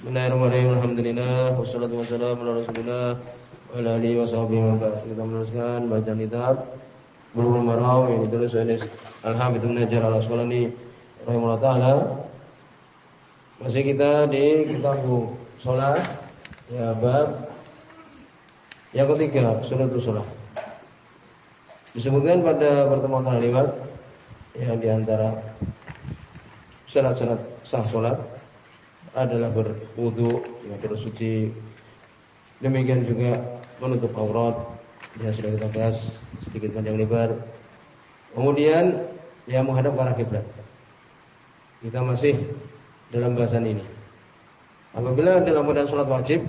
Bismillahirrahmanirrahim. Alhamdulillah wassalatu wassalamu ala Rasulillah wa ala alihi washabihi wa. Kita meneruskan bacaan kitab Bulughul Maram yang ditulis oleh Al-Hafidz Ibnu Hajar Al-Asqalani rahimahullah taala. Masih kita di kitab salat ya bab yang ketiga surat salat. Disebutkan pada pertemuan terlewat ya di antara syarat-syarat sah salat adalah berwudu, ya bersuci. Demikian juga menutup aurat, ya sudah kita bahas sedikit panjang lebar. Kemudian ya menghadap ke arah kiblat. Kita masih dalam bahasan ini. Apabila dalam keadaan sholat wajib,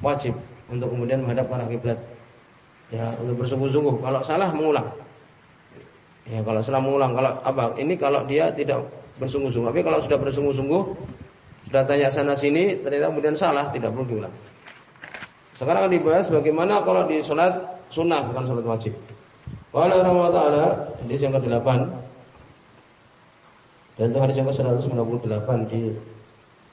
wajib untuk kemudian menghadap ke arah kiblat. Ya, untuk bersungguh-sungguh. Kalau salah mengulang. Ya, kalau salah mengulang. Kalau apa? Ini kalau dia tidak bersungguh-sungguh. Tapi kalau sudah bersungguh-sungguh, sudah tanya sana sini, ternyata kemudian salah, tidak perlu diulang. Sekarang akan dibahas bagaimana kalau di sholat sunnah bukan sholat wajib. Wala rahmat taala hadis yang ke-8 dan itu hadis yang ke-198 di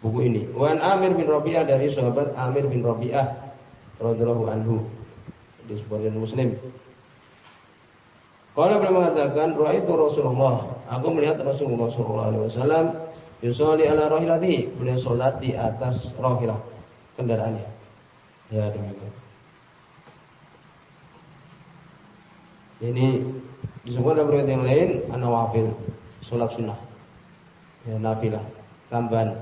buku ini. Wan Amir bin Rabi'ah dari sahabat Amir bin Rabi'ah radhiyallahu anhu di sebuah Muslim. Kalau beliau mengatakan, "Ra'aitu Rasulullah." Aku melihat Rasulullah wasallam Yusolli ala rohilati Beliau sholat di atas rohilah kendaraannya. Ya demikian. Ini disebut dalam riwayat yang lain anawafil sholat sunnah. Ya nafilah tambahan.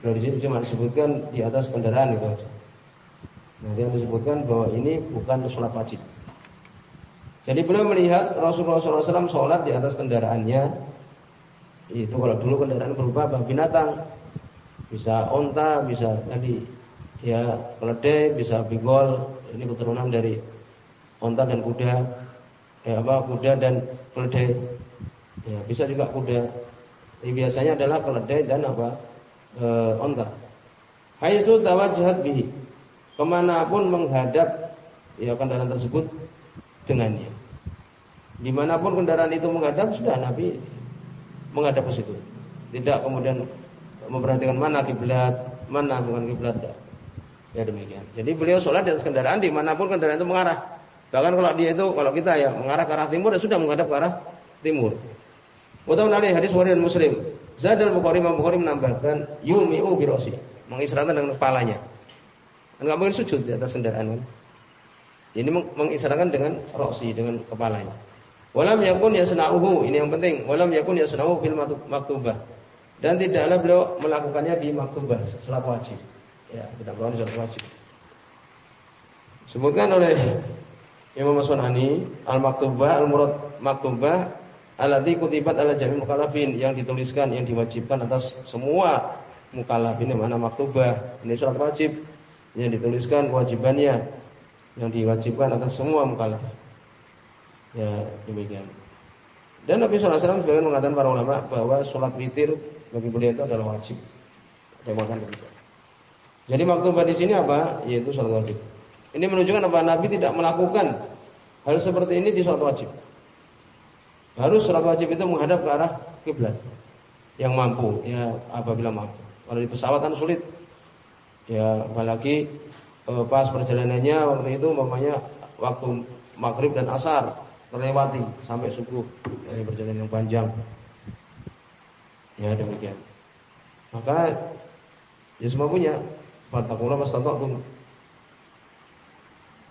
Kalau di cuma disebutkan di atas kendaraan itu aja. Nanti yang disebutkan bahwa ini bukan sholat wajib. Jadi beliau melihat Rasulullah SAW sholat di atas kendaraannya itu kalau dulu kendaraan berupa apa? binatang. Bisa onta, bisa tadi ya keledai, bisa bigol. Ini keturunan dari onta dan kuda. Ya apa? Kuda dan keledai. Ya, bisa juga kuda. Ini biasanya adalah keledai dan apa? E, onta. Haitsu tawajjahat bihi. Ke mana pun menghadap ya kendaraan tersebut dengannya. Di mana pun kendaraan itu menghadap sudah Nabi menghadap ke situ. Tidak kemudian memperhatikan mana kiblat, mana bukan kiblat. Ya demikian. Jadi beliau sholat di atas kendaraan di mana pun kendaraan itu mengarah. Bahkan kalau dia itu, kalau kita ya mengarah ke arah timur, ya sudah menghadap ke arah timur. Mutawan ali hadis dan Muslim. Zadal Bukhari Imam Bukhari menambahkan yumi'u birosi, mengisyaratkan dengan kepalanya. Enggak mungkin sujud di atas kendaraan kan. Ini mengisyaratkan dengan rosi, dengan kepalanya. Walam yakun yasna'uhu, ini yang penting. Walam yakun yasna'uhu fil maktubah. Dan tidaklah beliau melakukannya di maktubah, salat wajib. Ya, tidak melakukan salat wajib. Sebutkan oleh Imam Sunani, al-maktubah al-murad maktubah alati kutibat ala jami' mukallafin yang dituliskan yang diwajibkan atas semua mukallafin yang mana maktubah. Ini salat wajib yang dituliskan kewajibannya yang diwajibkan atas semua mukallaf. Ya, demikian. Dan Nabi SAW sebagian mengatakan para ulama bahwa sholat witir bagi beliau itu adalah wajib. Begitu. Jadi maktubah di sini apa? Yaitu sholat wajib. Ini menunjukkan apa? Nabi tidak melakukan hal seperti ini di sholat wajib. Harus sholat wajib itu menghadap ke arah kiblat yang mampu, ya apabila mampu. Kalau di pesawat kan sulit. Ya, apalagi eh, pas perjalanannya waktu itu mamanya waktu maghrib dan asar terlewati sampai subuh dari perjalanan yang panjang. Ya demikian. Maka ya semua punya fatakuna mastata'tum.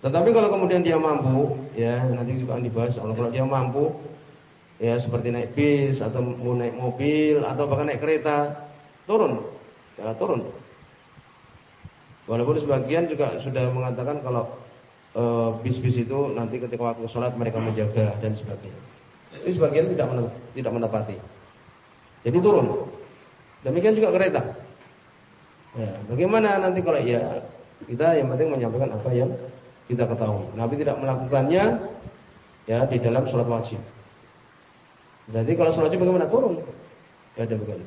Tetapi kalau kemudian dia mampu, ya nanti juga akan dibahas. Kalau dia mampu, ya seperti naik bis atau mau naik mobil atau bahkan naik kereta, turun, ya turun. Walaupun sebagian juga sudah mengatakan kalau bis-bis itu nanti ketika waktu sholat mereka menjaga dan sebagainya. Ini sebagian tidak tidak menepati. Jadi turun. Demikian juga kereta. Ya, bagaimana nanti kalau ya kita yang penting menyampaikan apa yang kita ketahui. Nabi tidak melakukannya ya di dalam sholat wajib. Berarti kalau sholat wajib bagaimana turun? Ya demikian.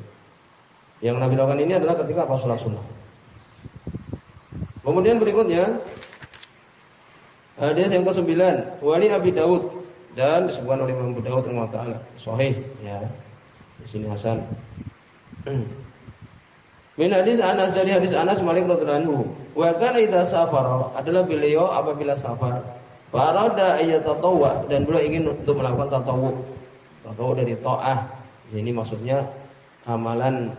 Yang Nabi lakukan ini adalah ketika apa sholat sunnah. Kemudian berikutnya Hadis yang ke-9, wali Abi Daud dan disebutkan oleh Imam Abu Daud taala sahih ya. Di sini Hasan. Min hadis Anas dari hadis Anas Malik radhiyallahu anhu. Wa kana idza safara adalah beliau apabila safar. Farada ayatatawwa dan beliau ingin untuk melakukan tatawwu. Tatawwu dari taah. Ini maksudnya amalan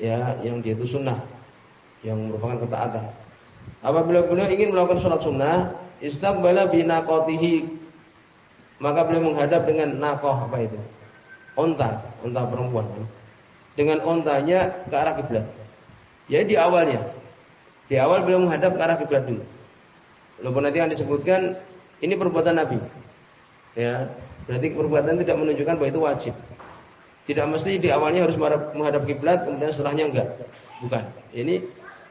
ya yang dia itu sunnah yang merupakan ketaatan. Apabila beliau ingin melakukan sholat sunnah, istaqbala binaqatihi maka beliau menghadap dengan nakoh apa itu? Onta, onta perempuan. Dengan ontanya ke arah kiblat. Ya di awalnya. Di awal beliau menghadap ke arah kiblat dulu. Lalu nanti akan disebutkan ini perbuatan Nabi. Ya, berarti perbuatan tidak menunjukkan bahwa itu wajib. Tidak mesti di awalnya harus menghadap kiblat, kemudian setelahnya enggak. Bukan. Ini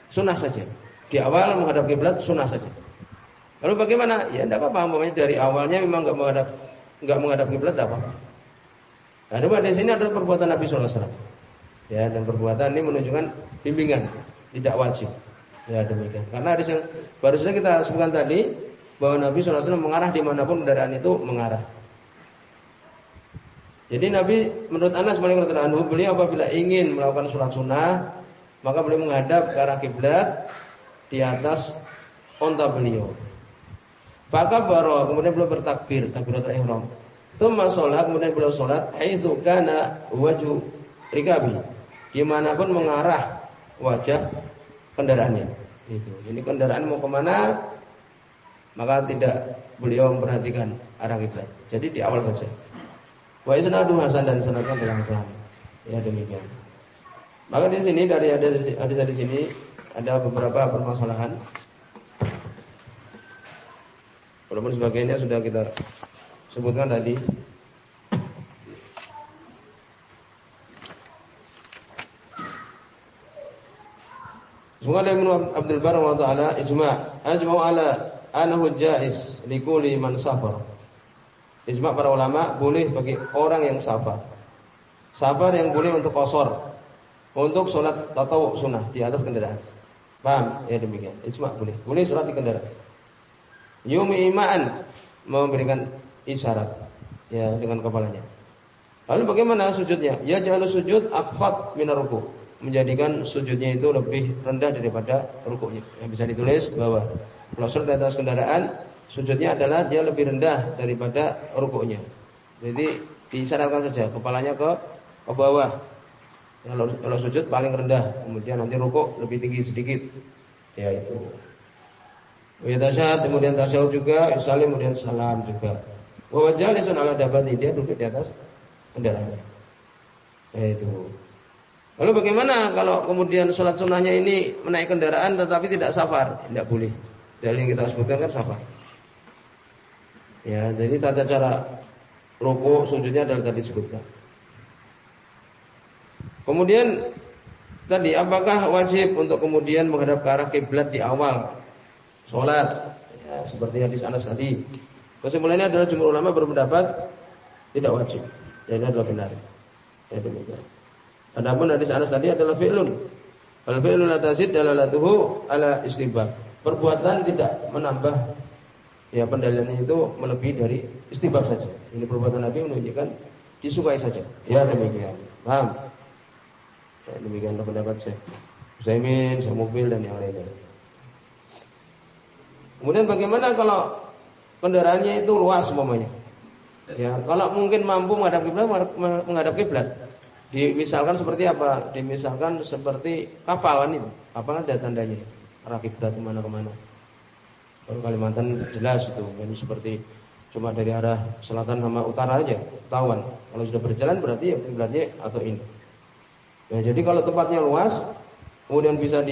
sunnah saja. Di awal menghadap kiblat sunnah saja. Lalu bagaimana? Ya tidak apa-apa. Umpamanya dari awalnya memang enggak menghadap enggak menghadap kiblat apa? Nah, di sini adalah perbuatan Nabi SAW. Ya, dan perbuatan ini menunjukkan bimbingan, tidak wajib. Ya demikian. Karena hadis yang baru saja kita sebutkan tadi bahwa Nabi SAW mengarah di mana pun kendaraan itu mengarah. Jadi Nabi menurut Anas Malik anhu beliau apabila ingin melakukan sholat sunnah maka beliau menghadap ke arah kiblat di atas onta beliau. Maka baru kemudian beliau bertakbir takbiratul ihram. Tsumma sholat kemudian beliau sholat haitsu kana waju rikabi di mana pun mengarah wajah kendaraannya. Itu. Ini kendaraan mau ke mana, maka tidak beliau memperhatikan arah kiblat. Jadi di awal saja. Wa isnadu hasan dan sanadnya hasan. Ya demikian. Maka di sini dari ada ada di sini ada beberapa permasalahan. Walaupun sebagainya sudah kita sebutkan tadi. Semoga Ibnu Abdul Bar wa taala ijma' ajma'u ala anahu jaiz likulli man safar. Ijma' para ulama boleh bagi orang yang safar. Safar yang boleh untuk kosor. Untuk sholat atau sunnah di atas kendaraan. Paham? Ya demikian. Ijma' boleh. Boleh sholat di kendaraan. Yumi iman memberikan isyarat ya dengan kepalanya. Lalu bagaimana sujudnya? Ya jangan sujud akfat minar ruku menjadikan sujudnya itu lebih rendah daripada rukuknya. Yang bisa ditulis bahwa kalau di atas kendaraan, sujudnya adalah dia lebih rendah daripada rukuknya. Jadi disyaratkan saja kepalanya ke ke bawah. Kalau, kalau sujud paling rendah, kemudian nanti rukuk lebih tinggi sedikit. Ya itu. Wa tasyahud kemudian tasyahud juga, salim kemudian salam juga. Wa jalisun ala dabati dia duduk di atas kendaraan. Ya itu. Lalu bagaimana kalau kemudian sholat sunnahnya ini menaik kendaraan tetapi tidak safar? Tidak boleh. Dari yang kita sebutkan kan safar. Ya, jadi tata cara rukuk sujudnya adalah tadi disebutkan. Kemudian tadi apakah wajib untuk kemudian menghadap ke arah kiblat di awal sholat? Ya, seperti hadis Anas tadi. Kesimpulannya adalah jumhur ulama berpendapat tidak wajib. Dan ini adalah benar. Ya demikian. Adapun hadis Anas tadi adalah fi'lun. Al fi'lu la tazid dalalatuhu ala istibah. Perbuatan tidak menambah ya pendalilannya itu melebihi dari istibah saja. Ini perbuatan Nabi menunjukkan disukai saja. Ya demikian. Paham? Ya, demikian pendapat saya. Usaimin, saya mobil dan yang lainnya. Kemudian bagaimana kalau kendaraannya itu luas umpamanya? Ya, kalau mungkin mampu menghadap kiblat menghadap kiblat. Dimisalkan seperti apa? Dimisalkan seperti kapal kan itu. Kapal ada tandanya. Arah kiblat ke mana-kemana. Kalau Kalimantan jelas itu. Kan seperti cuma dari arah selatan sama utara aja ketahuan. Kalau sudah berjalan berarti ya kiblatnya atau ini. Ya, jadi kalau tempatnya luas, kemudian bisa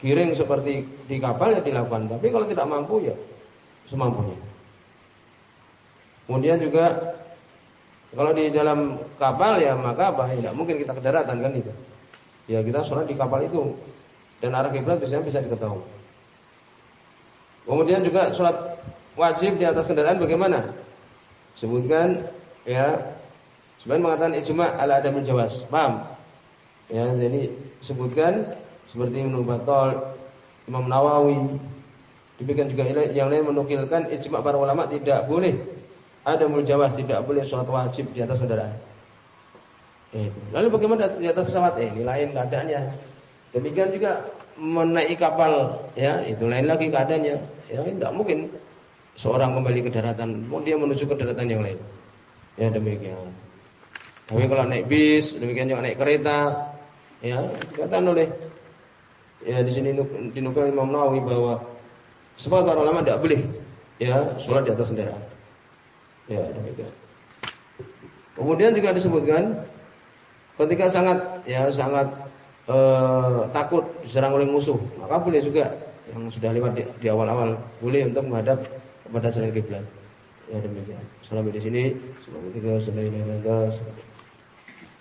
digiring seperti di kapal ya dilakukan. Tapi kalau tidak mampu ya semampunya. Kemudian juga kalau di dalam kapal ya maka apa? Ya, tidak mungkin kita ke daratan kan itu. Ya kita sholat di kapal itu dan arah kiblat biasanya bisa diketahui. Kemudian juga sholat wajib di atas kendaraan bagaimana? Sebutkan ya sebenarnya mengatakan ijma ala adamul jawas. Paham? Ya, jadi sebutkan seperti Ibnu Batol, Imam Nawawi, demikian juga yang lain menukilkan ijma para ulama tidak boleh ada muljawas tidak boleh sholat wajib di atas kendaraan. Itu. Lalu bagaimana di atas pesawat? Eh, ini lain keadaannya. Demikian juga menaiki kapal, ya itu lain lagi keadaannya. Ya tidak mungkin seorang kembali ke daratan, mau dia menuju ke daratan yang lain. Ya demikian. Tapi kalau naik bis, demikian juga naik kereta, ya dikatakan oleh ya di sini dinukil Imam Nawawi bahwa sebab para ulama tidak boleh ya sholat di atas kendaraan. Ya demikian. Kemudian juga disebutkan ketika sangat ya sangat eh, takut diserang oleh musuh, maka boleh juga yang sudah lewat di, awal-awal boleh untuk menghadap kepada selain kiblat. Ya demikian. Sampai di sini. Assalamualaikum warahmatullahi wabarakatuh.